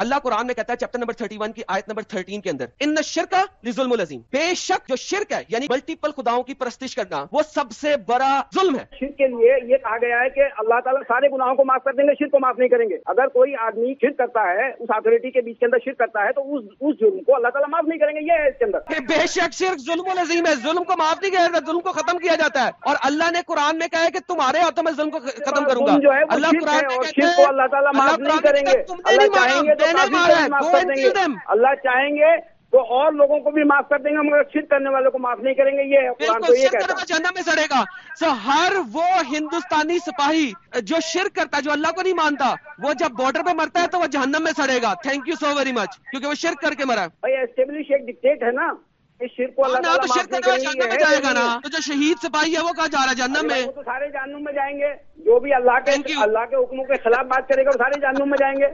اللہ قرآن میں کہتا ہے چیپٹر نمبر 31 کی آیت نمبر 13 کے اندر ان شرک ظلم العظیم بے شک جو شرک ہے یعنی ملٹیپل خداؤں کی پرستش کرنا وہ سب سے بڑا ظلم ہے۔ شرک کے لیے یہ کہا گیا ہے کہ اللہ تعالیٰ سارے گناہوں کو معاف کر دیں گے شرک کو معاف نہیں کریں گے۔ اگر کوئی آدمی شرک کرتا ہے اس اتھارٹی کے بیچ کے اندر شرک کرتا ہے تو اس اس جرم کو اللہ تعالیٰ معاف نہیں کریں گے یہ ہے اس کے اندر۔ بے شک شرک ظلم العظیم ہے ظلم کو معاف نہیں کیا جاتا ظلم کو ختم کیا جاتا ہے۔ اور اللہ نے قرآن میں کہا ہے کہ تمہارے ہاتھوں میں ظلم کو ختم کروں گا۔ اللہ قرآن میں اللہ تعالیٰ معاف نہیں کریں گے۔ اللہ چاہیں گے اللہ چاہیں گے تو اور لوگوں کو بھی معاف کر دیں گے مگر شرک کرنے والوں کو معاف نہیں کریں گے یہ قرآن تو یہ کہتا ہے۔ جہنم میں سڑے گا۔ سو ہر وہ ہندوستانی سپاہی جو شرک کرتا ہے جو اللہ کو نہیں مانتا وہ جب بارڈر پہ مرتا ہے تو وہ جہنم میں سڑے گا۔ Thank you so very much کیونکہ وہ شرک کر کے مرا بھائی اسٹیبلش ایک ڈکٹیٹ ہے نا اس شرک کو اللہ ہاں، تو شرک کرنے والا جہنم میں جائے گا نا۔ تو جو شہید سپاہی ہے وہ کہاں جا رہا ہے؟ جہنم میں۔ وہ تو سارے جہنم میں جائیں گے جو بھی اللہ کے. اللہ کے حکموں کے خلاف بات کرے گا وہ سارے جہنم میں جائیں گے۔